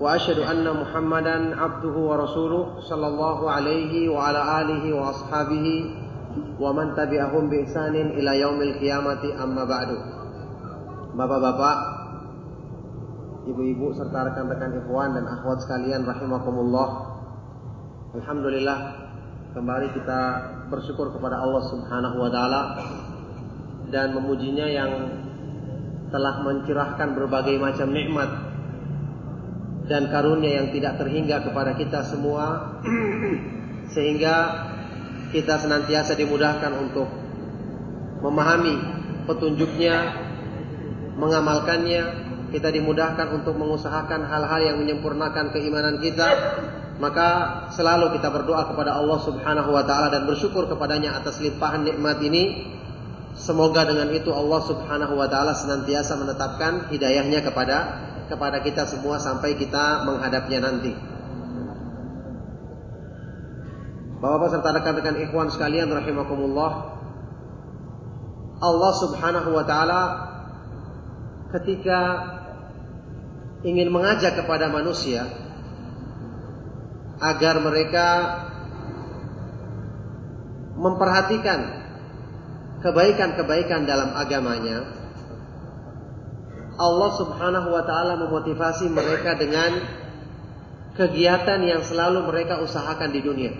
وأشهد أن محمدا عبده ورسوله صلى الله عليه وعلى آله وأصحابه ومن تبعهم بإحسان إلى يوم القيامة أما بعد Bapak-bapak, ibu-ibu serta rekan-rekan ikhwan dan akhwat sekalian rahimakumullah. Alhamdulillah kembali kita bersyukur kepada Allah Subhanahu wa taala dan memujinya yang telah mencurahkan berbagai macam nikmat dan karunia yang tidak terhingga kepada kita semua sehingga kita senantiasa dimudahkan untuk memahami petunjuknya mengamalkannya. Kita dimudahkan untuk mengusahakan hal-hal yang menyempurnakan keimanan kita. Maka selalu kita berdoa kepada Allah Subhanahu wa taala dan bersyukur kepadanya atas limpahan nikmat ini. Semoga dengan itu Allah Subhanahu wa taala senantiasa menetapkan hidayahnya kepada kepada kita semua sampai kita menghadapnya nanti. Bapak-bapak serta rekan-rekan ikhwan sekalian rahimakumullah. Allah Subhanahu wa taala ketika ingin mengajak kepada manusia agar mereka memperhatikan kebaikan-kebaikan dalam agamanya, Allah Subhanahu wa taala memotivasi mereka dengan kegiatan yang selalu mereka usahakan di dunia.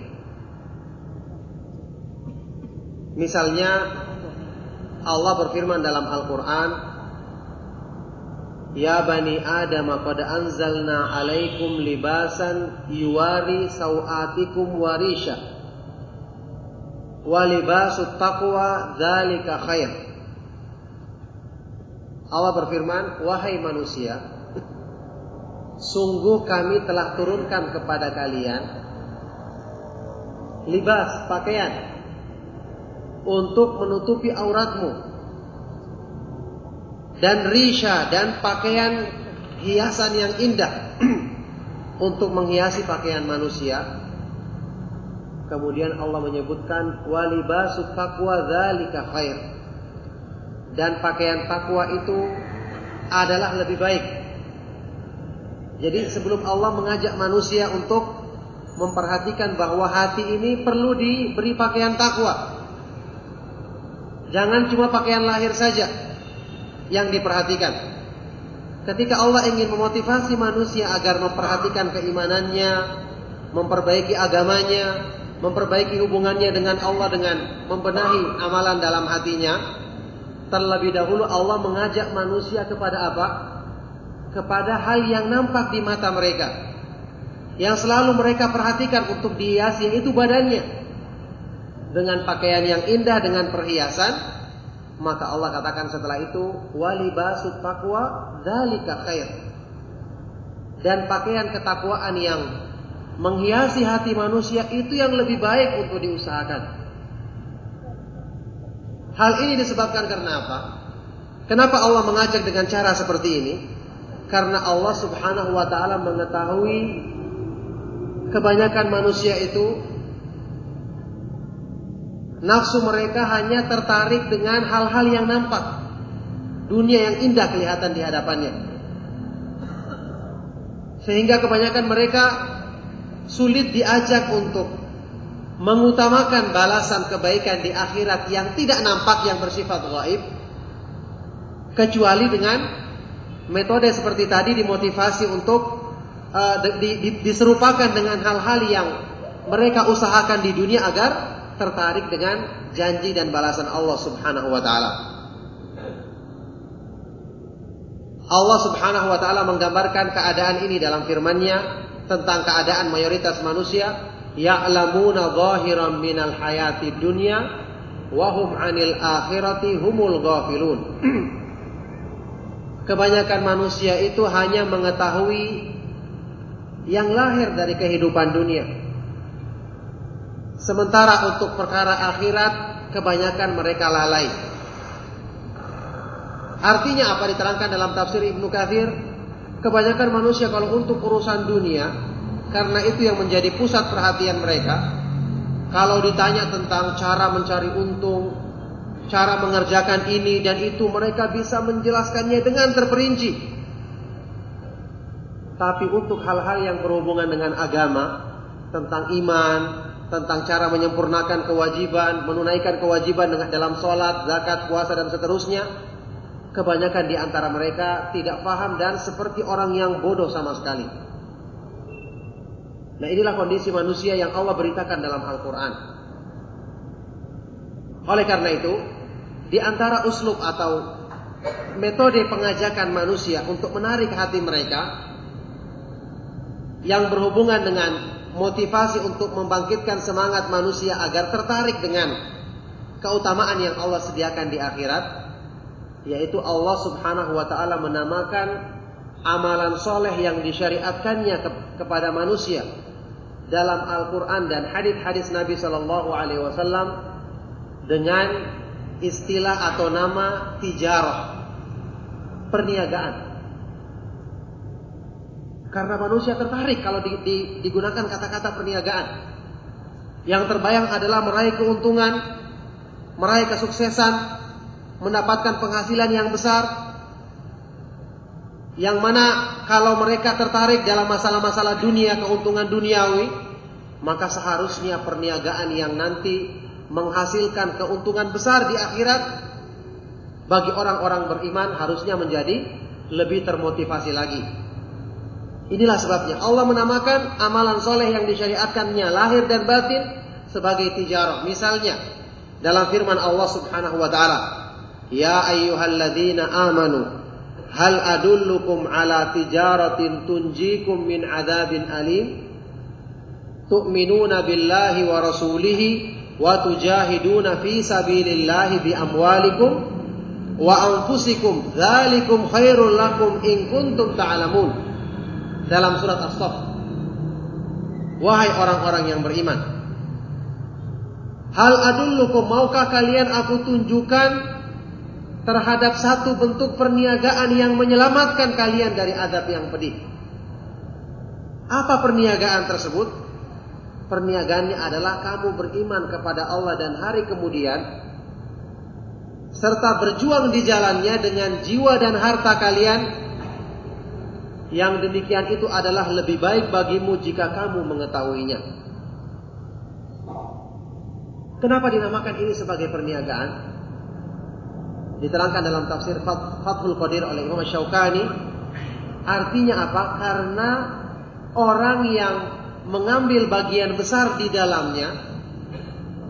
Misalnya Allah berfirman dalam Al-Qur'an, "Ya bani Adam, qad anzalna 'alaikum libasan yuwari sawatikum warisha. Wa libasut taqwa dzalika khair." Allah berfirman, "Wahai manusia, sungguh kami telah turunkan kepada kalian libas pakaian untuk menutupi auratmu dan risha dan pakaian hiasan yang indah untuk menghiasi pakaian manusia." Kemudian Allah menyebutkan walibasut taqwa dzalika khair dan pakaian takwa itu adalah lebih baik. Jadi sebelum Allah mengajak manusia untuk memperhatikan bahwa hati ini perlu diberi pakaian takwa. Jangan cuma pakaian lahir saja yang diperhatikan. Ketika Allah ingin memotivasi manusia agar memperhatikan keimanannya, memperbaiki agamanya, memperbaiki hubungannya dengan Allah dengan membenahi amalan dalam hatinya, terlebih dahulu Allah mengajak manusia kepada apa? Kepada hal yang nampak di mata mereka. Yang selalu mereka perhatikan untuk dihiasi itu badannya. Dengan pakaian yang indah dengan perhiasan, maka Allah katakan setelah itu walibasut taqwa dzalika khair. Dan pakaian ketakwaan yang menghiasi hati manusia itu yang lebih baik untuk diusahakan. Hal ini disebabkan karena apa? Kenapa Allah mengajak dengan cara seperti ini? Karena Allah Subhanahu wa taala mengetahui kebanyakan manusia itu nafsu mereka hanya tertarik dengan hal-hal yang nampak. Dunia yang indah kelihatan di hadapannya. Sehingga kebanyakan mereka sulit diajak untuk mengutamakan balasan kebaikan di akhirat yang tidak nampak yang bersifat gaib kecuali dengan metode seperti tadi dimotivasi untuk uh, di, di, diserupakan dengan hal-hal yang mereka usahakan di dunia agar tertarik dengan janji dan balasan Allah Subhanahu wa taala. Allah Subhanahu wa taala menggambarkan keadaan ini dalam firman-Nya tentang keadaan mayoritas manusia ya'lamuna zahiran minal hayati dunya wa hum 'anil akhirati humul ghafilun. Kebanyakan manusia itu hanya mengetahui yang lahir dari kehidupan dunia. Sementara untuk perkara akhirat kebanyakan mereka lalai. Artinya apa diterangkan dalam tafsir Ibnu Katsir? Kebanyakan manusia kalau untuk urusan dunia karena itu yang menjadi pusat perhatian mereka. Kalau ditanya tentang cara mencari untung, cara mengerjakan ini dan itu mereka bisa menjelaskannya dengan terperinci. Tapi untuk hal-hal yang berhubungan dengan agama, tentang iman, tentang cara menyempurnakan kewajiban, menunaikan kewajiban dengan dalam sholat, zakat, puasa dan seterusnya, kebanyakan di antara mereka tidak paham dan seperti orang yang bodoh sama sekali. Nah inilah kondisi manusia yang Allah beritakan dalam Al-Quran. Oleh karena itu, di antara uslub atau metode pengajakan manusia untuk menarik hati mereka yang berhubungan dengan motivasi untuk membangkitkan semangat manusia agar tertarik dengan keutamaan yang Allah sediakan di akhirat yaitu Allah Subhanahu wa taala menamakan amalan soleh yang disyariatkannya ke kepada manusia dalam Al-Qur'an dan hadis-hadis Nabi Shallallahu alaihi wasallam dengan istilah atau nama tijarah perniagaan. Karena manusia tertarik kalau di, di, digunakan kata-kata perniagaan. Yang terbayang adalah meraih keuntungan meraih kesuksesan mendapatkan penghasilan yang besar yang mana kalau mereka tertarik dalam masalah-masalah dunia keuntungan duniawi maka seharusnya perniagaan yang nanti menghasilkan keuntungan besar di akhirat bagi orang-orang beriman harusnya menjadi lebih termotivasi lagi. Inilah sebabnya Allah menamakan amalan soleh yang disyariatkannya lahir dan batin sebagai tijarah. Misalnya dalam firman Allah Subhanahu wa taala, "Ya ayyuhalladzina amanu, hal adullukum ala tijaratin tunjikum min adzabin alim?" Tu'minuna billahi wa rasulihi wa tujahiduna fi sabilillahi bi amwalikum wa anfusikum. Dzalikum khairul lakum in kuntum ta'lamun. Dalam surat as-saff. Wahai orang-orang yang beriman. Hal adullukum maukah kalian aku tunjukkan terhadap satu bentuk perniagaan yang menyelamatkan kalian dari adab yang pedih apa perniagaan tersebut perniagaannya adalah kamu beriman kepada Allah dan hari kemudian serta berjuang di jalannya dengan jiwa dan harta kalian yang demikian itu adalah lebih baik bagimu jika kamu mengetahuinya. Kenapa dinamakan ini sebagai perniagaan? Diterangkan dalam tafsir Fathul Qadir oleh Imam Syaukani. Artinya apa? Karena orang yang mengambil bagian besar di dalamnya,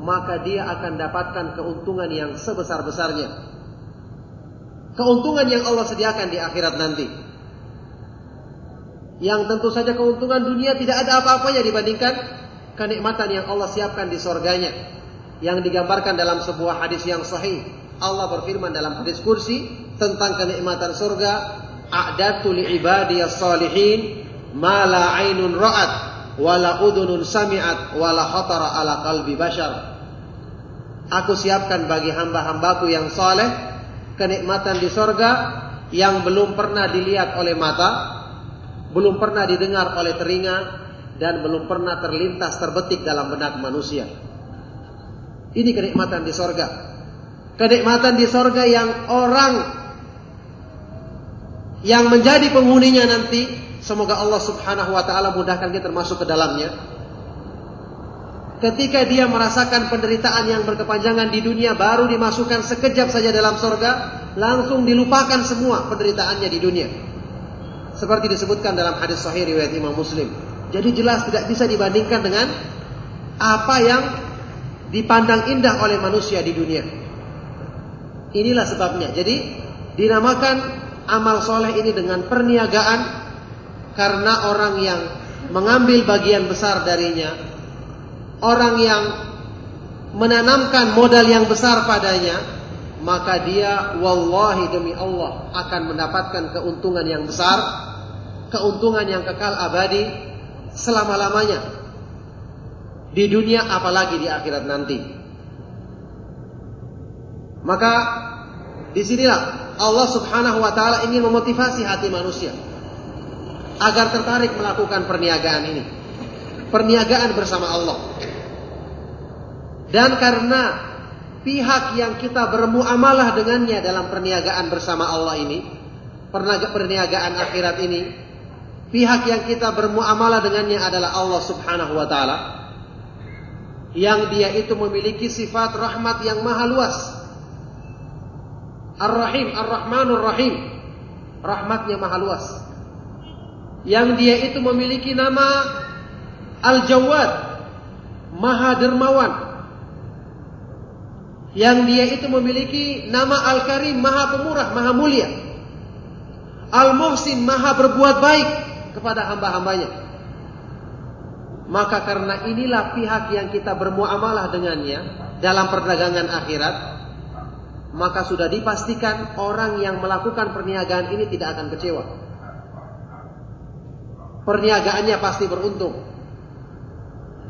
maka dia akan dapatkan keuntungan yang sebesar-besarnya. Keuntungan yang Allah sediakan di akhirat nanti. Yang tentu saja keuntungan dunia tidak ada apa-apanya dibandingkan kenikmatan yang Allah siapkan di sorganya. Yang digambarkan dalam sebuah hadis yang sahih. Allah berfirman dalam hadis kursi tentang kenikmatan surga. A'datu li'ibadiyas salihin ma la ainun ra'at wala udunun sami'at wala khatara ala qalbi bashar. Aku siapkan bagi hamba-hambaku yang saleh kenikmatan di sorga yang belum pernah dilihat oleh mata, belum pernah didengar oleh telinga, dan belum pernah terlintas terbetik dalam benak manusia. Ini kenikmatan di sorga. Kenikmatan di sorga yang orang yang menjadi penghuninya nanti Semoga Allah Subhanahu wa taala mudahkan kita termasuk ke dalamnya. Ketika dia merasakan penderitaan yang berkepanjangan di dunia baru dimasukkan sekejap saja dalam surga, langsung dilupakan semua penderitaannya di dunia. Seperti disebutkan dalam hadis sahih riwayat Imam Muslim. Jadi jelas tidak bisa dibandingkan dengan apa yang dipandang indah oleh manusia di dunia. Inilah sebabnya. Jadi dinamakan amal soleh ini dengan perniagaan karena orang yang mengambil bagian besar darinya, orang yang menanamkan modal yang besar padanya, maka dia wallahi demi Allah akan mendapatkan keuntungan yang besar, keuntungan yang kekal abadi selama-lamanya. Di dunia apalagi di akhirat nanti. Maka di sinilah Allah subhanahu wa ta'ala ingin memotivasi hati manusia. Agar tertarik melakukan perniagaan ini. Perniagaan bersama Allah. Dan karena pihak yang kita bermuamalah dengannya dalam perniagaan bersama Allah ini, perniagaan akhirat ini, pihak yang kita bermuamalah dengannya adalah Allah Subhanahu wa taala. Yang dia itu memiliki sifat rahmat yang maha luas. Ar-Rahim, Ar-Rahmanur Rahim. Rahmatnya maha luas. Yang dia itu memiliki nama Al-Jawad, Maha Dermawan. Yang dia itu memiliki nama Al-Karim, Maha Pemurah, Maha Mulia. Al-Muhsin, Maha berbuat baik kepada hamba-hambanya. Maka karena inilah pihak yang kita bermuamalah dengannya dalam perdagangan akhirat, maka sudah dipastikan orang yang melakukan perniagaan ini tidak akan kecewa. Perniagaannya pasti beruntung.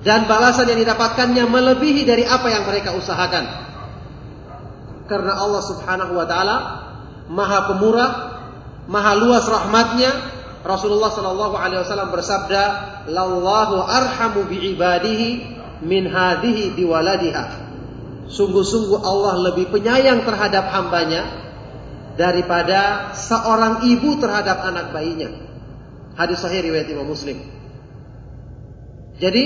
Dan balasan yang didapatkannya melebihi dari apa yang mereka usahakan. Karena Allah Subhanahu wa taala Maha Pemurah, Maha luas rahmatnya, Rasulullah Shallallahu Alaihi Wasallam bersabda, "Lallahu arhamu bi ibadihi min hadhihi biwaladiha." Sungguh-sungguh Allah lebih penyayang terhadap hambanya daripada seorang ibu terhadap anak bayinya. Hadis sahih riwayat Imam Muslim. Jadi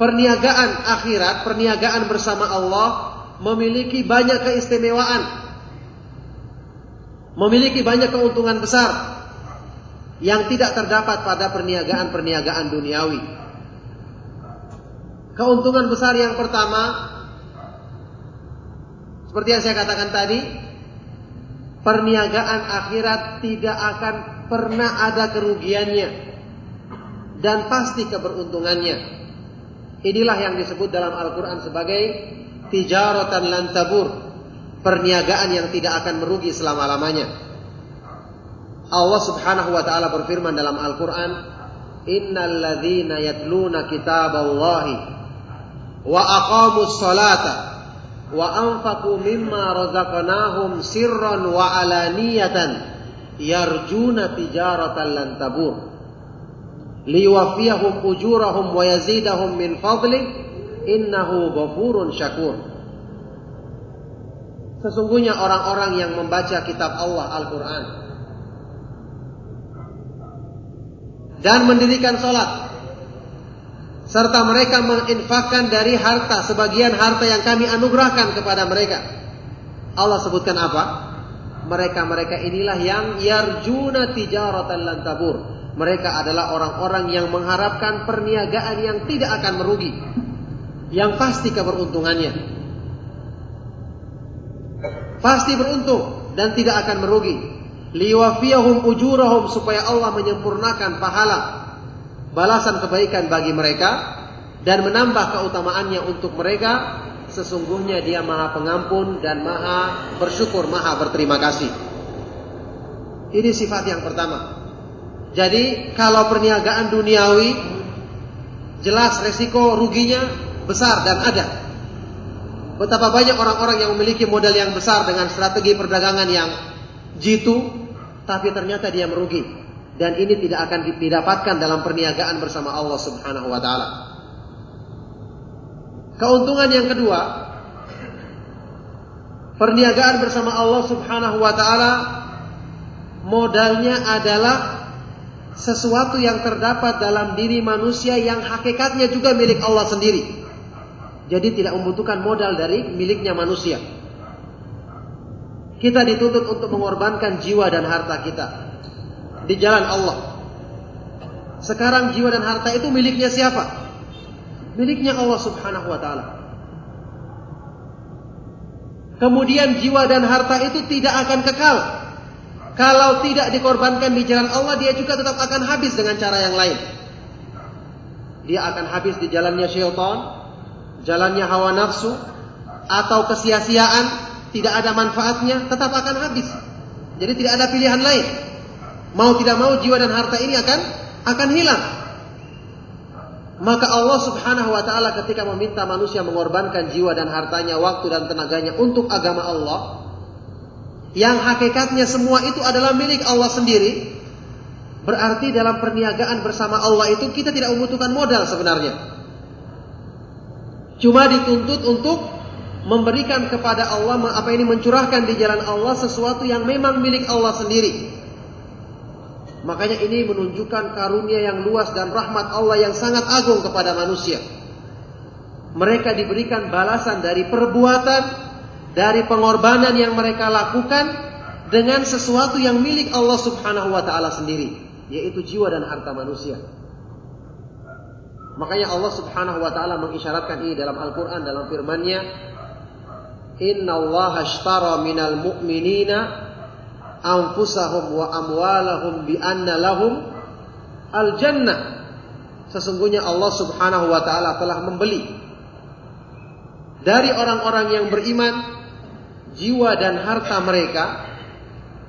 perniagaan akhirat, perniagaan bersama Allah memiliki banyak keistimewaan. Memiliki banyak keuntungan besar yang tidak terdapat pada perniagaan-perniagaan duniawi. Keuntungan besar yang pertama, seperti yang saya katakan tadi, perniagaan akhirat tidak akan pernah ada kerugiannya dan pasti keberuntungannya. Inilah yang disebut dalam Al-Quran sebagai tijaratan lantabur, perniagaan yang tidak akan merugi selama-lamanya. Allah Subhanahu wa taala berfirman dalam Al-Qur'an, "Innal yatluna kitaballahi wa aqamus salata wa anfaqu mimma razaqnahum sirran wa alaniyatan yarjuna tijaratan lan tabur." liwafiyahum ujurahum wa yazidahum min fadli innahu ghafurun syakur Sesungguhnya orang-orang yang membaca kitab Allah Al-Quran dan mendirikan sholat serta mereka menginfakkan dari harta sebagian harta yang kami anugerahkan kepada mereka. Allah sebutkan apa? Mereka-mereka inilah yang yarjuna tijaratan lan tabur. Mereka adalah orang-orang yang mengharapkan perniagaan yang tidak akan merugi. Yang pasti keberuntungannya. Pasti beruntung dan tidak akan merugi liwafiyahum ujurahum supaya Allah menyempurnakan pahala balasan kebaikan bagi mereka dan menambah keutamaannya untuk mereka sesungguhnya dia maha pengampun dan maha bersyukur maha berterima kasih. Ini sifat yang pertama. Jadi kalau perniagaan duniawi jelas resiko ruginya besar dan ada. Betapa banyak orang-orang yang memiliki modal yang besar dengan strategi perdagangan yang jitu tapi ternyata dia merugi dan ini tidak akan didapatkan dalam perniagaan bersama Allah Subhanahu wa taala. Keuntungan yang kedua, perniagaan bersama Allah Subhanahu wa taala modalnya adalah sesuatu yang terdapat dalam diri manusia yang hakikatnya juga milik Allah sendiri. Jadi tidak membutuhkan modal dari miliknya manusia. Kita dituntut untuk mengorbankan jiwa dan harta kita di jalan Allah. Sekarang jiwa dan harta itu miliknya siapa? Miliknya Allah Subhanahu wa taala. Kemudian jiwa dan harta itu tidak akan kekal. Kalau tidak dikorbankan di jalan Allah, dia juga tetap akan habis dengan cara yang lain. Dia akan habis di jalannya syaitan, jalannya hawa nafsu, atau kesia-siaan, tidak ada manfaatnya, tetap akan habis. Jadi tidak ada pilihan lain. Mau tidak mau jiwa dan harta ini akan akan hilang. Maka Allah Subhanahu wa taala ketika meminta manusia mengorbankan jiwa dan hartanya, waktu dan tenaganya untuk agama Allah, yang hakikatnya semua itu adalah milik Allah sendiri, berarti dalam perniagaan bersama Allah itu kita tidak membutuhkan modal sebenarnya. Cuma dituntut untuk memberikan kepada Allah apa ini mencurahkan di jalan Allah sesuatu yang memang milik Allah sendiri. Makanya ini menunjukkan karunia yang luas dan rahmat Allah yang sangat agung kepada manusia. Mereka diberikan balasan dari perbuatan, dari pengorbanan yang mereka lakukan dengan sesuatu yang milik Allah Subhanahu wa taala sendiri, yaitu jiwa dan harta manusia. Makanya Allah Subhanahu wa taala mengisyaratkan ini dalam Al-Qur'an dalam firman-Nya, "Inna Allah ashtara minal mu'minina anfusahum wa amwalahum bi anna lahum al jannah. Sesungguhnya Allah Subhanahu wa taala telah membeli dari orang-orang yang beriman jiwa dan harta mereka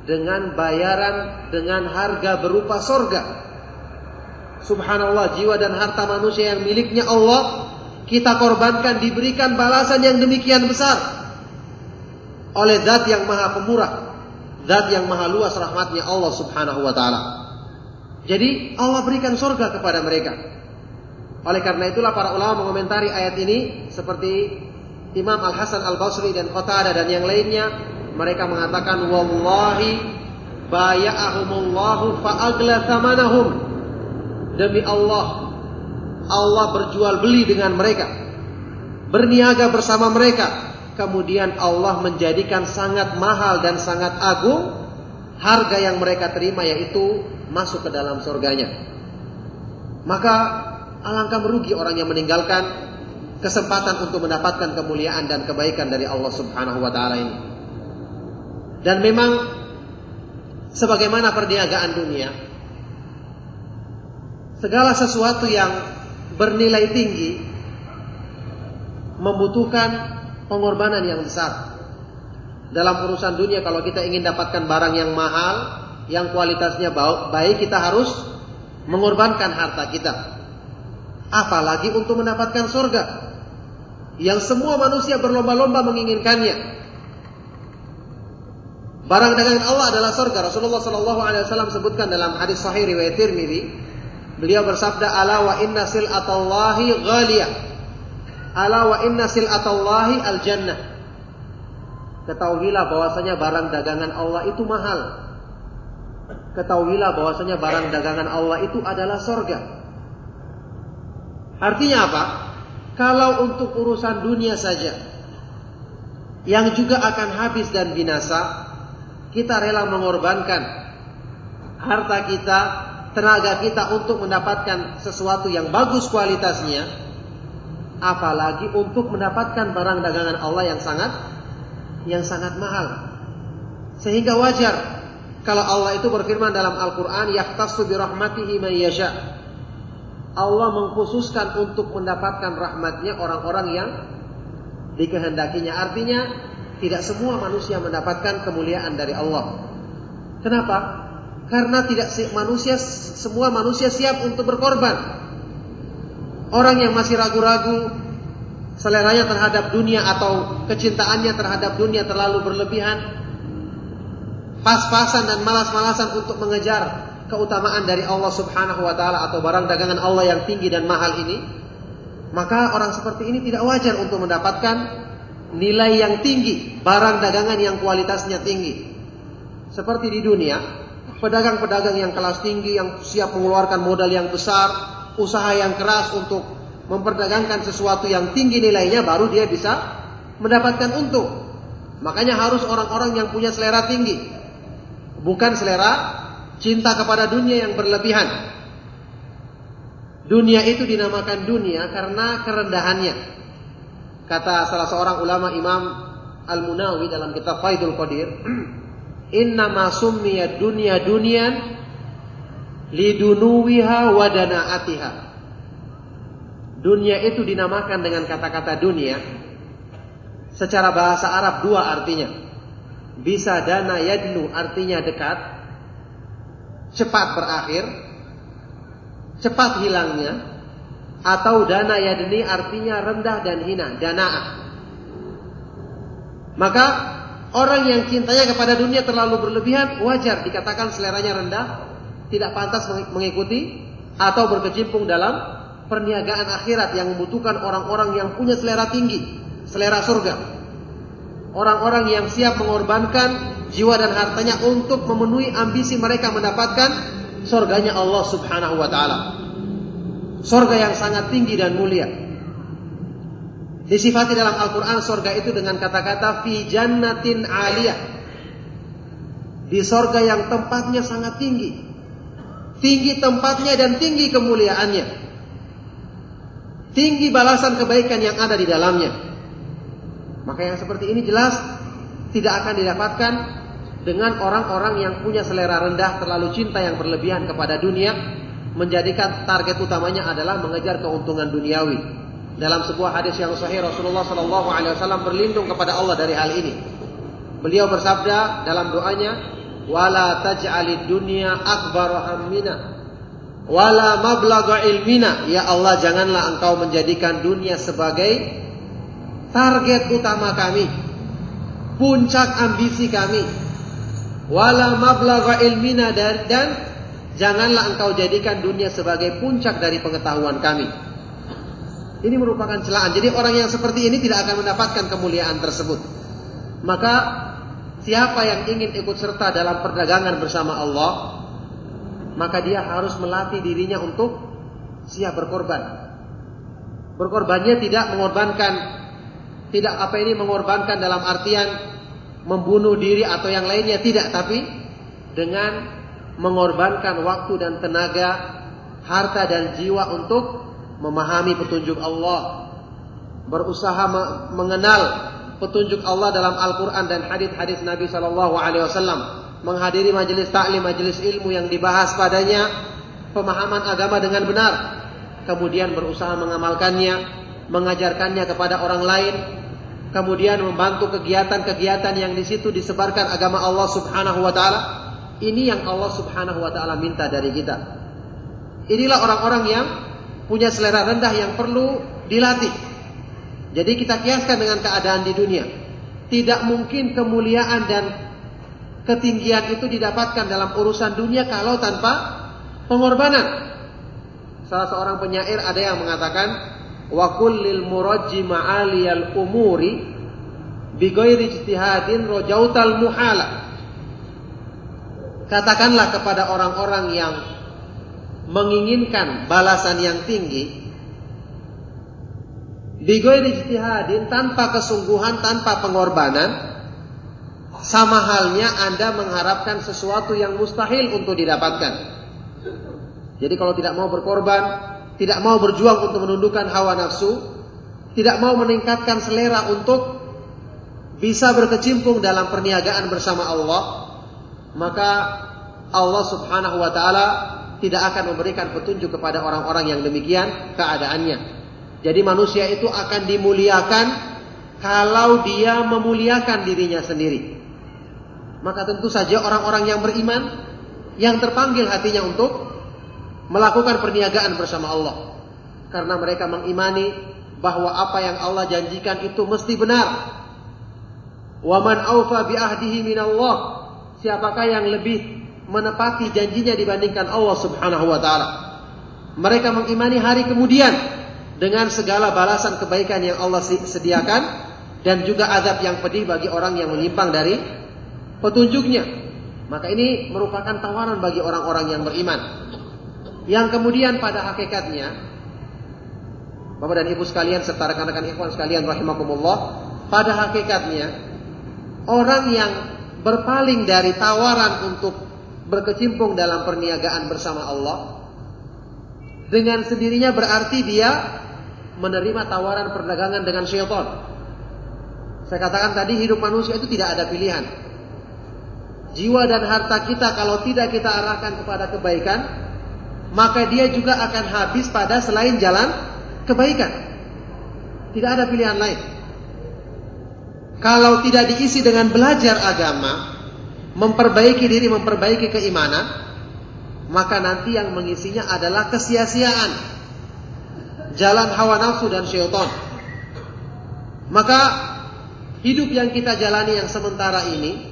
dengan bayaran dengan harga berupa sorga. Subhanallah jiwa dan harta manusia yang miliknya Allah kita korbankan diberikan balasan yang demikian besar oleh zat yang maha pemurah Zat yang maha luas rahmatnya Allah subhanahu wa ta'ala. Jadi Allah berikan surga kepada mereka. Oleh karena itulah para ulama mengomentari ayat ini seperti Imam Al Hasan Al Basri dan Qatadah dan yang lainnya mereka mengatakan wallahi baya'ahumullahu fa'agla thamanahum demi Allah Allah berjual beli dengan mereka berniaga bersama mereka kemudian Allah menjadikan sangat mahal dan sangat agung harga yang mereka terima yaitu masuk ke dalam surganya. Maka alangkah merugi orang yang meninggalkan kesempatan untuk mendapatkan kemuliaan dan kebaikan dari Allah Subhanahu wa taala ini. Dan memang sebagaimana perniagaan dunia segala sesuatu yang bernilai tinggi membutuhkan pengorbanan yang besar. Dalam urusan dunia kalau kita ingin dapatkan barang yang mahal, yang kualitasnya baik, kita harus mengorbankan harta kita. Apalagi untuk mendapatkan surga. Yang semua manusia berlomba-lomba menginginkannya. Barang dagangan Allah adalah surga. Rasulullah Shallallahu Alaihi Wasallam sebutkan dalam hadis Sahih riwayat Tirmidzi, beliau bersabda, "Ala wa inna silatallahi ghaliyah." Ala wa inna sil'atallahi al jannah. Ketahuilah bahwasanya barang dagangan Allah itu mahal. Ketahuilah bahwasanya barang dagangan Allah itu adalah sorga. Artinya apa? Kalau untuk urusan dunia saja yang juga akan habis dan binasa, kita rela mengorbankan harta kita, tenaga kita untuk mendapatkan sesuatu yang bagus kualitasnya, apalagi untuk mendapatkan barang dagangan Allah yang sangat yang sangat mahal. Sehingga wajar kalau Allah itu berfirman dalam Al-Qur'an yahtassu bi rahmatihi man yasha. Allah mengkhususkan untuk mendapatkan rahmatnya orang-orang yang dikehendakinya. Artinya tidak semua manusia mendapatkan kemuliaan dari Allah. Kenapa? Karena tidak manusia semua manusia siap untuk berkorban. Orang yang masih ragu-ragu seleranya terhadap dunia atau kecintaannya terhadap dunia terlalu berlebihan, pas-pasan dan malas-malasan untuk mengejar keutamaan dari Allah Subhanahu wa taala atau barang dagangan Allah yang tinggi dan mahal ini, maka orang seperti ini tidak wajar untuk mendapatkan nilai yang tinggi, barang dagangan yang kualitasnya tinggi. Seperti di dunia, pedagang-pedagang yang kelas tinggi yang siap mengeluarkan modal yang besar, usaha yang keras untuk memperdagangkan sesuatu yang tinggi nilainya baru dia bisa mendapatkan untung. Makanya harus orang-orang yang punya selera tinggi. Bukan selera cinta kepada dunia yang berlebihan. Dunia itu dinamakan dunia karena kerendahannya. Kata salah seorang ulama Imam Al-Munawi dalam kitab Faidul Qadir, "Inna ma summiya dunya dunyan lidunuwiha wa dana'atiha. Dunia itu dinamakan dengan kata-kata dunia. Secara bahasa Arab dua artinya. Bisa dana yadnu artinya dekat. Cepat berakhir. Cepat hilangnya. atau dana yadni artinya rendah dan hina, danaa. Maka orang yang cintanya kepada dunia terlalu berlebihan wajar dikatakan seleranya rendah, tidak pantas mengikuti atau berkecimpung dalam perniagaan akhirat yang membutuhkan orang-orang yang punya selera tinggi, selera surga. Orang-orang yang siap mengorbankan jiwa dan hartanya untuk memenuhi ambisi mereka mendapatkan surganya Allah Subhanahu wa taala. Surga yang sangat tinggi dan mulia. Disifati dalam Al-Qur'an surga itu dengan kata-kata fi jannatin aliyah. Di surga yang tempatnya sangat tinggi. Tinggi tempatnya dan tinggi kemuliaannya tinggi balasan kebaikan yang ada di dalamnya. Maka yang seperti ini jelas tidak akan didapatkan dengan orang-orang yang punya selera rendah, terlalu cinta yang berlebihan kepada dunia, menjadikan target utamanya adalah mengejar keuntungan duniawi. Dalam sebuah hadis yang sahih Rasulullah Shallallahu Alaihi Wasallam berlindung kepada Allah dari hal ini. Beliau bersabda dalam doanya, "Wala taj'alid dunya akbar hammina. Wala mablagha ilmina. Ya Allah janganlah engkau menjadikan dunia sebagai target utama kami puncak ambisi kami. Wala mablagha ilmina dan, dan janganlah engkau jadikan dunia sebagai puncak dari pengetahuan kami. Ini merupakan celaan. Jadi orang yang seperti ini tidak akan mendapatkan kemuliaan tersebut. Maka siapa yang ingin ikut serta dalam perdagangan bersama Allah maka dia harus melatih dirinya untuk siap berkorban. Berkorbannya tidak mengorbankan tidak apa ini mengorbankan dalam artian membunuh diri atau yang lainnya tidak, tapi dengan mengorbankan waktu dan tenaga, harta dan jiwa untuk memahami petunjuk Allah, berusaha mengenal petunjuk Allah dalam Al-Quran dan hadis-hadis Nabi Shallallahu Alaihi Wasallam menghadiri majelis taklim, majelis ilmu yang dibahas padanya pemahaman agama dengan benar, kemudian berusaha mengamalkannya, mengajarkannya kepada orang lain, kemudian membantu kegiatan-kegiatan yang di situ disebarkan agama Allah Subhanahu wa taala. Ini yang Allah Subhanahu wa taala minta dari kita. Inilah orang-orang yang punya selera rendah yang perlu dilatih. Jadi kita kiaskan dengan keadaan di dunia. Tidak mungkin kemuliaan dan ketinggian itu didapatkan dalam urusan dunia kalau tanpa pengorbanan. Salah seorang penyair ada yang mengatakan wa kullil murajji ma'aliyal umuri bi ghairi muhala. Katakanlah kepada orang-orang yang menginginkan balasan yang tinggi bi ghairi ijtihadin tanpa kesungguhan, tanpa pengorbanan sama halnya Anda mengharapkan sesuatu yang mustahil untuk didapatkan. Jadi kalau tidak mau berkorban, tidak mau berjuang untuk menundukkan hawa nafsu, tidak mau meningkatkan selera untuk bisa berkecimpung dalam perniagaan bersama Allah, maka Allah Subhanahu wa taala tidak akan memberikan petunjuk kepada orang-orang yang demikian keadaannya. Jadi manusia itu akan dimuliakan kalau dia memuliakan dirinya sendiri maka tentu saja orang-orang yang beriman yang terpanggil hatinya untuk melakukan perniagaan bersama Allah. Karena mereka mengimani bahwa apa yang Allah janjikan itu mesti benar. Waman aufa bi ahdihi minallah. Siapakah yang lebih menepati janjinya dibandingkan Allah Subhanahu wa taala? Mereka mengimani hari kemudian dengan segala balasan kebaikan yang Allah sediakan dan juga azab yang pedih bagi orang yang menyimpang dari petunjuknya. Maka ini merupakan tawaran bagi orang-orang yang beriman. Yang kemudian pada hakikatnya Bapak dan Ibu sekalian serta rekan-rekan ikhwan sekalian rahimakumullah, pada hakikatnya orang yang berpaling dari tawaran untuk berkecimpung dalam perniagaan bersama Allah dengan sendirinya berarti dia menerima tawaran perdagangan dengan syaitan. Saya katakan tadi hidup manusia itu tidak ada pilihan jiwa dan harta kita kalau tidak kita arahkan kepada kebaikan, maka dia juga akan habis pada selain jalan kebaikan. Tidak ada pilihan lain. Kalau tidak diisi dengan belajar agama, memperbaiki diri, memperbaiki keimanan, maka nanti yang mengisinya adalah kesia-siaan. Jalan hawa nafsu dan syaitan. Maka hidup yang kita jalani yang sementara ini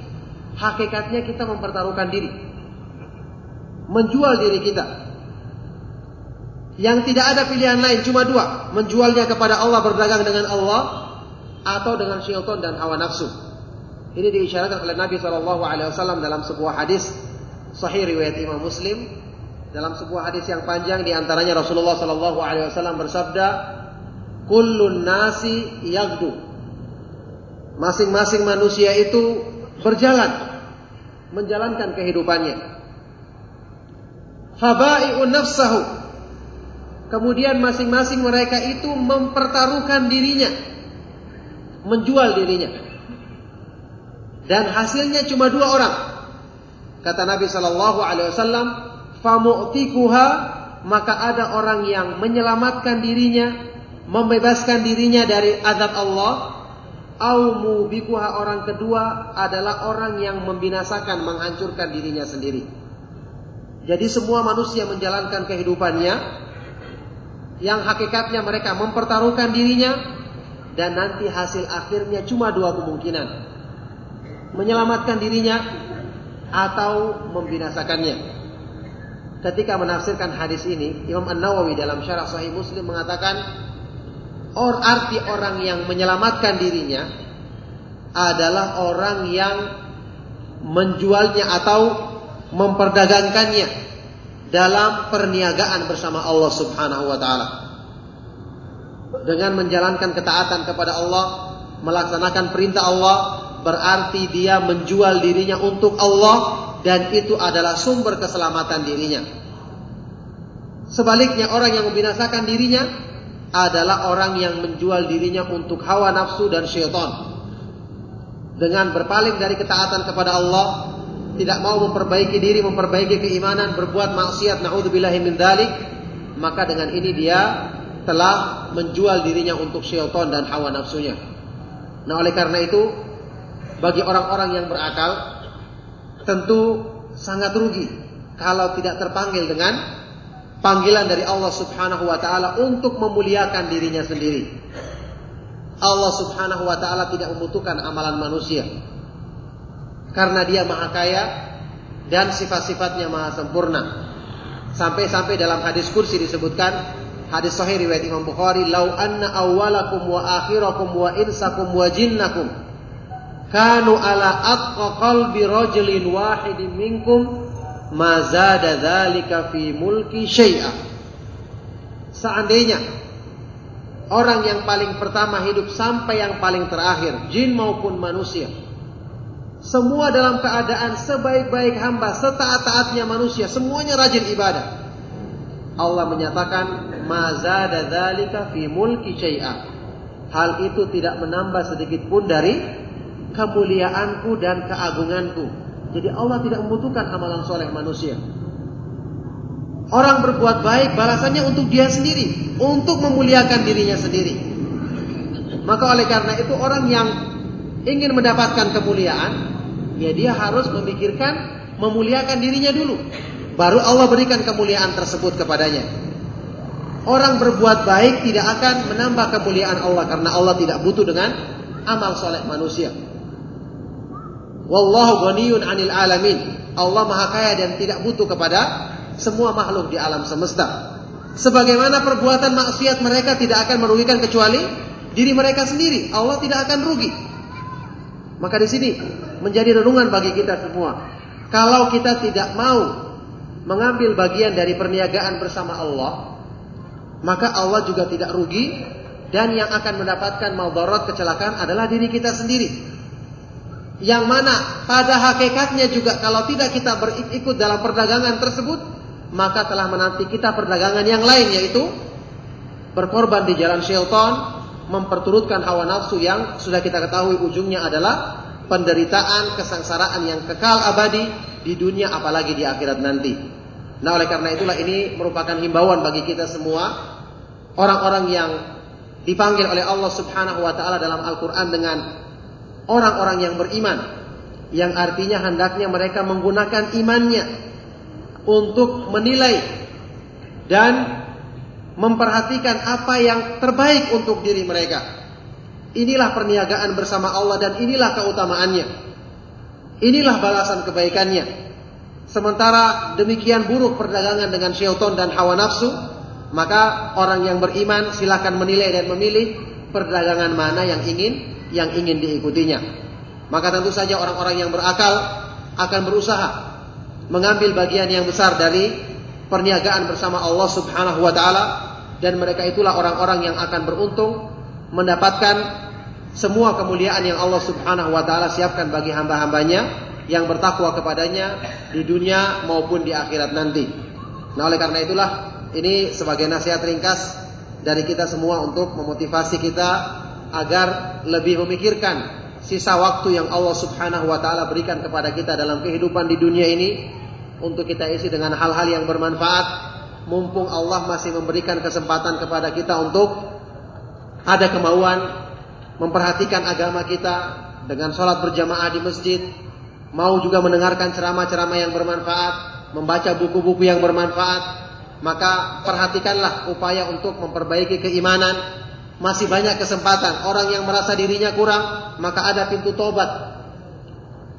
hakikatnya kita mempertaruhkan diri. Menjual diri kita. Yang tidak ada pilihan lain cuma dua, menjualnya kepada Allah berdagang dengan Allah atau dengan syaitan dan hawa nafsu. Ini diisyaratkan oleh Nabi SAW dalam sebuah hadis sahih riwayat Imam Muslim dalam sebuah hadis yang panjang di antaranya Rasulullah sallallahu alaihi wasallam bersabda, "Kullun nasi yagdu." Masing-masing manusia itu berjalan menjalankan kehidupannya. Fabai'un nafsahu. Kemudian masing-masing mereka itu mempertaruhkan dirinya, menjual dirinya. Dan hasilnya cuma dua orang. Kata Nabi sallallahu alaihi wasallam, famu'tikuha maka ada orang yang menyelamatkan dirinya, membebaskan dirinya dari azab Allah, au mubikuha orang kedua adalah orang yang membinasakan, menghancurkan dirinya sendiri. Jadi semua manusia menjalankan kehidupannya yang hakikatnya mereka mempertaruhkan dirinya dan nanti hasil akhirnya cuma dua kemungkinan. Menyelamatkan dirinya atau membinasakannya ketika menafsirkan hadis ini, Imam An-Nawawi dalam syarah Sahih Muslim mengatakan or arti orang yang menyelamatkan dirinya adalah orang yang menjualnya atau memperdagangkannya dalam perniagaan bersama Allah Subhanahu wa taala. Dengan menjalankan ketaatan kepada Allah, melaksanakan perintah Allah, berarti dia menjual dirinya untuk Allah dan itu adalah sumber keselamatan dirinya. Sebaliknya orang yang membinasakan dirinya adalah orang yang menjual dirinya untuk hawa nafsu dan syaitan. Dengan berpaling dari ketaatan kepada Allah, tidak mau memperbaiki diri, memperbaiki keimanan, berbuat maksiat, naudzubillahi min dzalik, maka dengan ini dia telah menjual dirinya untuk syaitan dan hawa nafsunya. Nah, oleh karena itu, bagi orang-orang yang berakal, tentu sangat rugi kalau tidak terpanggil dengan panggilan dari Allah Subhanahu wa taala untuk memuliakan dirinya sendiri. Allah Subhanahu wa taala tidak membutuhkan amalan manusia. Karena dia Maha Kaya dan sifat-sifatnya Maha sempurna. Sampai-sampai dalam hadis kursi disebutkan hadis sahih riwayat Imam Bukhari, "Lau anna awwalakum wa akhirakum wa insakum wa jinnakum kanu ala atqa qalbi rajulin wahidin minkum ma zada dzalika fi mulki syai'a. Seandainya orang yang paling pertama hidup sampai yang paling terakhir, jin maupun manusia, semua dalam keadaan sebaik-baik hamba, setaat-taatnya manusia, semuanya rajin ibadah. Allah menyatakan mazada dzalika fi mulki syai'a. Hal itu tidak menambah sedikit pun dari kemuliaanku dan keagunganku. Jadi Allah tidak membutuhkan amalan soleh manusia. Orang berbuat baik balasannya untuk dia sendiri, untuk memuliakan dirinya sendiri. Maka oleh karena itu orang yang ingin mendapatkan kemuliaan, ya dia harus memikirkan memuliakan dirinya dulu. Baru Allah berikan kemuliaan tersebut kepadanya. Orang berbuat baik tidak akan menambah kemuliaan Allah karena Allah tidak butuh dengan amal soleh manusia. Wallahu ghaniyun 'anil alamin. Allah Maha Kaya dan tidak butuh kepada semua makhluk di alam semesta. Sebagaimana perbuatan maksiat mereka tidak akan merugikan kecuali diri mereka sendiri. Allah tidak akan rugi. Maka di sini menjadi renungan bagi kita semua. Kalau kita tidak mau mengambil bagian dari perniagaan bersama Allah, maka Allah juga tidak rugi dan yang akan mendapatkan maudarat kecelakaan adalah diri kita sendiri yang mana pada hakikatnya juga kalau tidak kita berikut dalam perdagangan tersebut maka telah menanti kita perdagangan yang lain yaitu berkorban di jalan syaitan memperturutkan hawa nafsu yang sudah kita ketahui ujungnya adalah penderitaan kesengsaraan yang kekal abadi di dunia apalagi di akhirat nanti. Nah oleh karena itulah ini merupakan himbauan bagi kita semua orang-orang yang dipanggil oleh Allah Subhanahu wa taala dalam Al-Qur'an dengan orang-orang yang beriman yang artinya hendaknya mereka menggunakan imannya untuk menilai dan memperhatikan apa yang terbaik untuk diri mereka. Inilah perniagaan bersama Allah dan inilah keutamaannya. Inilah balasan kebaikannya. Sementara demikian buruk perdagangan dengan syaitan dan hawa nafsu, maka orang yang beriman silakan menilai dan memilih perdagangan mana yang ingin yang ingin diikutinya. Maka tentu saja orang-orang yang berakal akan berusaha mengambil bagian yang besar dari perniagaan bersama Allah Subhanahu wa taala dan mereka itulah orang-orang yang akan beruntung mendapatkan semua kemuliaan yang Allah Subhanahu wa taala siapkan bagi hamba-hambanya yang bertakwa kepadanya di dunia maupun di akhirat nanti. Nah, oleh karena itulah ini sebagai nasihat ringkas dari kita semua untuk memotivasi kita agar lebih memikirkan sisa waktu yang Allah Subhanahu wa taala berikan kepada kita dalam kehidupan di dunia ini untuk kita isi dengan hal-hal yang bermanfaat. Mumpung Allah masih memberikan kesempatan kepada kita untuk ada kemauan memperhatikan agama kita dengan sholat berjamaah di masjid, mau juga mendengarkan ceramah-ceramah yang bermanfaat, membaca buku-buku yang bermanfaat, maka perhatikanlah upaya untuk memperbaiki keimanan. Masih banyak kesempatan orang yang merasa dirinya kurang, maka ada pintu tobat.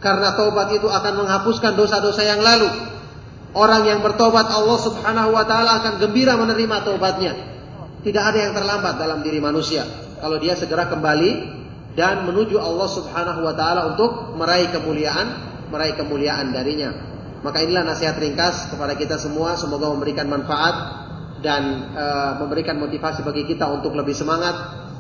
Karena tobat itu akan menghapuskan dosa-dosa yang lalu. Orang yang bertobat Allah Subhanahu wa taala akan gembira menerima tobatnya. Tidak ada yang terlambat dalam diri manusia kalau dia segera kembali dan menuju Allah Subhanahu wa taala untuk meraih kemuliaan, meraih kemuliaan darinya. Maka inilah nasihat ringkas kepada kita semua, semoga memberikan manfaat dan e, memberikan motivasi bagi kita untuk lebih semangat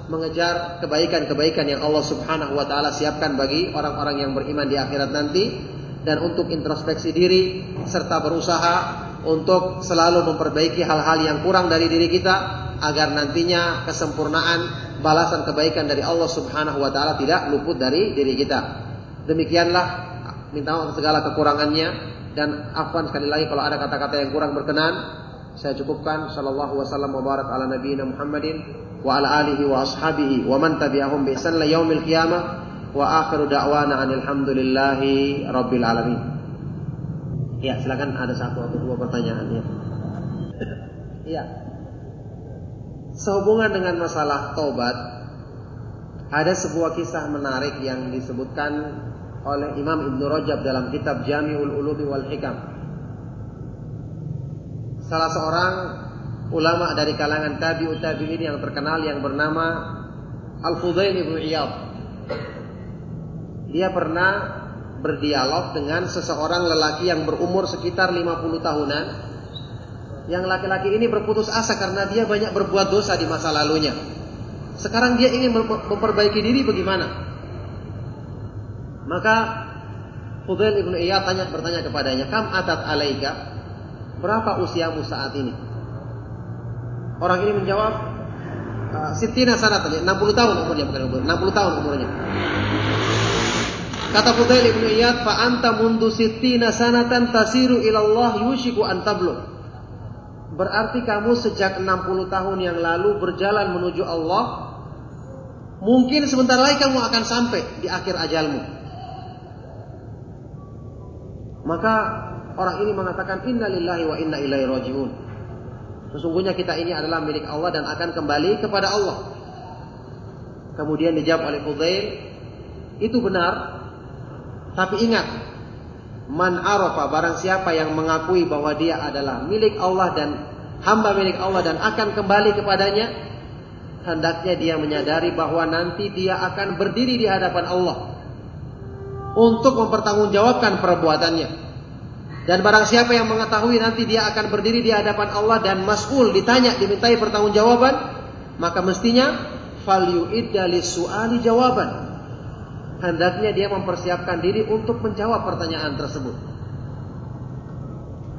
mengejar kebaikan-kebaikan yang Allah Subhanahu wa taala siapkan bagi orang-orang yang beriman di akhirat nanti dan untuk introspeksi diri serta berusaha untuk selalu memperbaiki hal-hal yang kurang dari diri kita agar nantinya kesempurnaan balasan kebaikan dari Allah Subhanahu wa taala tidak luput dari diri kita. Demikianlah minta maaf segala kekurangannya dan afwan sekali lagi kalau ada kata-kata yang kurang berkenan saya cukupkan sallallahu wasallam wa barak ala nabiyina Muhammadin wa ala alihi wa ashabihi wa man tabi'ahum bi ihsan yaumil qiyamah Wa akhiru da'wana alhamdulillahi rabbil alamin. Ya, silakan ada satu atau dua pertanyaan ya. Iya. Sehubungan dengan masalah taubat, ada sebuah kisah menarik yang disebutkan oleh Imam Ibn Rajab dalam kitab Jami'ul Ulumi wal Hikam. Salah seorang ulama dari kalangan tabi'ut tabi'in yang terkenal yang bernama Al-Fudail Ibn Iyad dia pernah berdialog dengan seseorang lelaki yang berumur sekitar 50 tahunan. Yang laki-laki ini berputus asa karena dia banyak berbuat dosa di masa lalunya. Sekarang dia ingin memperbaiki diri bagaimana? Maka Fudail ibnu Iyad tanya bertanya kepadanya, "Kam atat alaika?" Berapa usiamu saat ini? Orang ini menjawab, ah, "Sitina sanatan, 60 tahun umurnya bukan umur, 60 tahun umurnya." Kata Fudail ibn Iyad, "Fa anta mundu sittina sanatan tasiru ilallah yushiku an Berarti kamu sejak 60 tahun yang lalu berjalan menuju Allah. Mungkin sebentar lagi kamu akan sampai di akhir ajalmu. Maka orang ini mengatakan inna lillahi wa inna ilaihi rajiun. Sesungguhnya kita ini adalah milik Allah dan akan kembali kepada Allah. Kemudian dijawab oleh Fudail, itu benar tapi ingat, man arafa barang siapa yang mengakui bahwa dia adalah milik Allah dan hamba milik Allah dan akan kembali kepadanya, hendaknya dia menyadari bahwa nanti dia akan berdiri di hadapan Allah untuk mempertanggungjawabkan perbuatannya. Dan barang siapa yang mengetahui nanti dia akan berdiri di hadapan Allah dan mas'ul ditanya dimintai pertanggungjawaban, maka mestinya fal yu'idda su'ali jawaban hendaknya dia mempersiapkan diri untuk menjawab pertanyaan tersebut.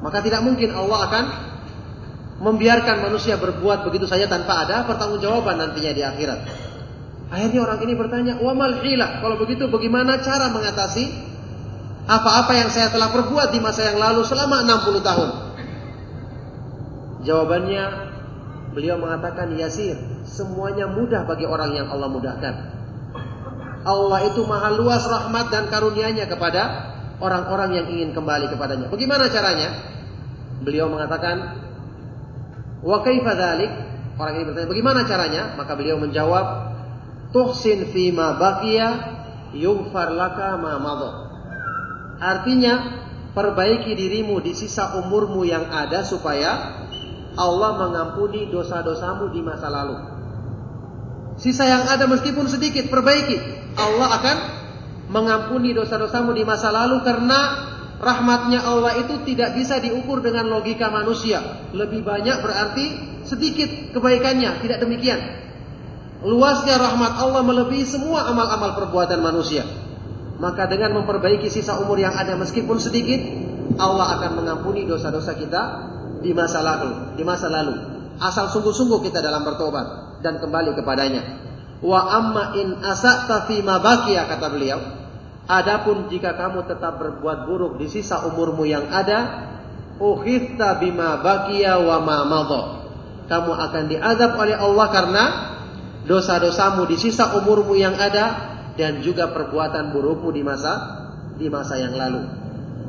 Maka tidak mungkin Allah akan membiarkan manusia berbuat begitu saja tanpa ada pertanggungjawaban nantinya di akhirat. Akhirnya orang ini bertanya, "Wa mal Kalau begitu bagaimana cara mengatasi apa-apa yang saya telah perbuat di masa yang lalu selama 60 tahun? Jawabannya beliau mengatakan yasir, semuanya mudah bagi orang yang Allah mudahkan. Allah itu maha luas rahmat dan karunia-Nya kepada orang-orang yang ingin kembali kepadanya. Bagaimana caranya? Beliau mengatakan, "Wa kaifa dzalik?" Orang ini bertanya, bagaimana caranya? Maka beliau menjawab, Tuhsin fima baqiya yughfar laka ma Artinya, perbaiki dirimu di sisa umurmu yang ada supaya Allah mengampuni dosa-dosamu di masa lalu. Sisa yang ada meskipun sedikit, perbaiki. Allah akan mengampuni dosa-dosamu di masa lalu karena rahmatnya Allah itu tidak bisa diukur dengan logika manusia. Lebih banyak berarti sedikit kebaikannya, tidak demikian. Luasnya rahmat Allah melebihi semua amal-amal perbuatan manusia. Maka dengan memperbaiki sisa umur yang ada meskipun sedikit, Allah akan mengampuni dosa-dosa kita di masa lalu, di masa lalu. Asal sungguh-sungguh kita dalam bertobat dan kembali kepadanya. Wa amma in asa'ta fi kata beliau. Adapun jika kamu tetap berbuat buruk di sisa umurmu yang ada, ukhitha bima baqiya wa ma. Kamu akan diazab oleh Allah karena dosa-dosamu di sisa umurmu yang ada dan juga perbuatan burukmu di masa di masa yang lalu.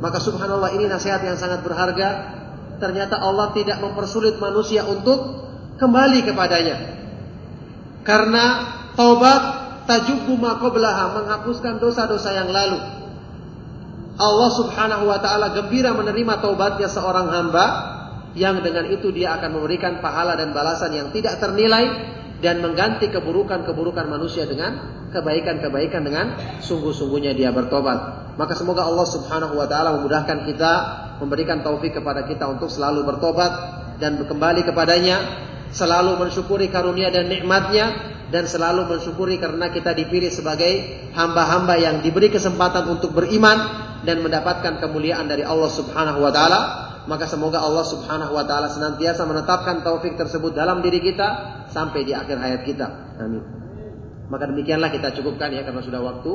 Maka subhanallah ini nasihat yang sangat berharga ternyata Allah tidak mempersulit manusia untuk kembali kepadanya. Karena taubat tajubu ma menghapuskan dosa-dosa yang lalu. Allah Subhanahu wa taala gembira menerima taubatnya seorang hamba yang dengan itu dia akan memberikan pahala dan balasan yang tidak ternilai dan mengganti keburukan-keburukan manusia dengan kebaikan-kebaikan dengan sungguh-sungguhnya dia bertobat. Maka semoga Allah Subhanahu wa taala memudahkan kita, memberikan taufik kepada kita untuk selalu bertobat dan kembali kepadanya, selalu mensyukuri karunia dan nikmatnya dan selalu mensyukuri karena kita dipilih sebagai hamba-hamba yang diberi kesempatan untuk beriman dan mendapatkan kemuliaan dari Allah Subhanahu wa taala maka semoga Allah Subhanahu wa taala senantiasa menetapkan taufik tersebut dalam diri kita sampai di akhir hayat kita. Amin. Maka demikianlah kita cukupkan ya karena sudah waktu.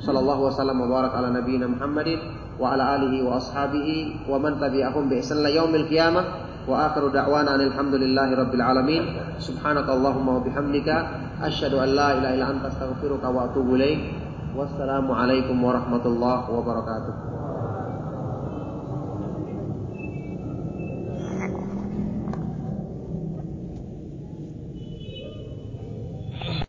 Sallallahu wasallam wa ala nabiyina Muhammadin wa ala alihi wa ashabihi wa man tabi'ahum bi ihsan yaumil qiyamah wa akhiru da'wana alhamdulillahi rabbil alamin. Subhanakallahumma wa bihamdika asyhadu an la ilaha illa anta astaghfiruka wa atubu ilaik. Wassalamu alaikum warahmatullahi wabarakatuh.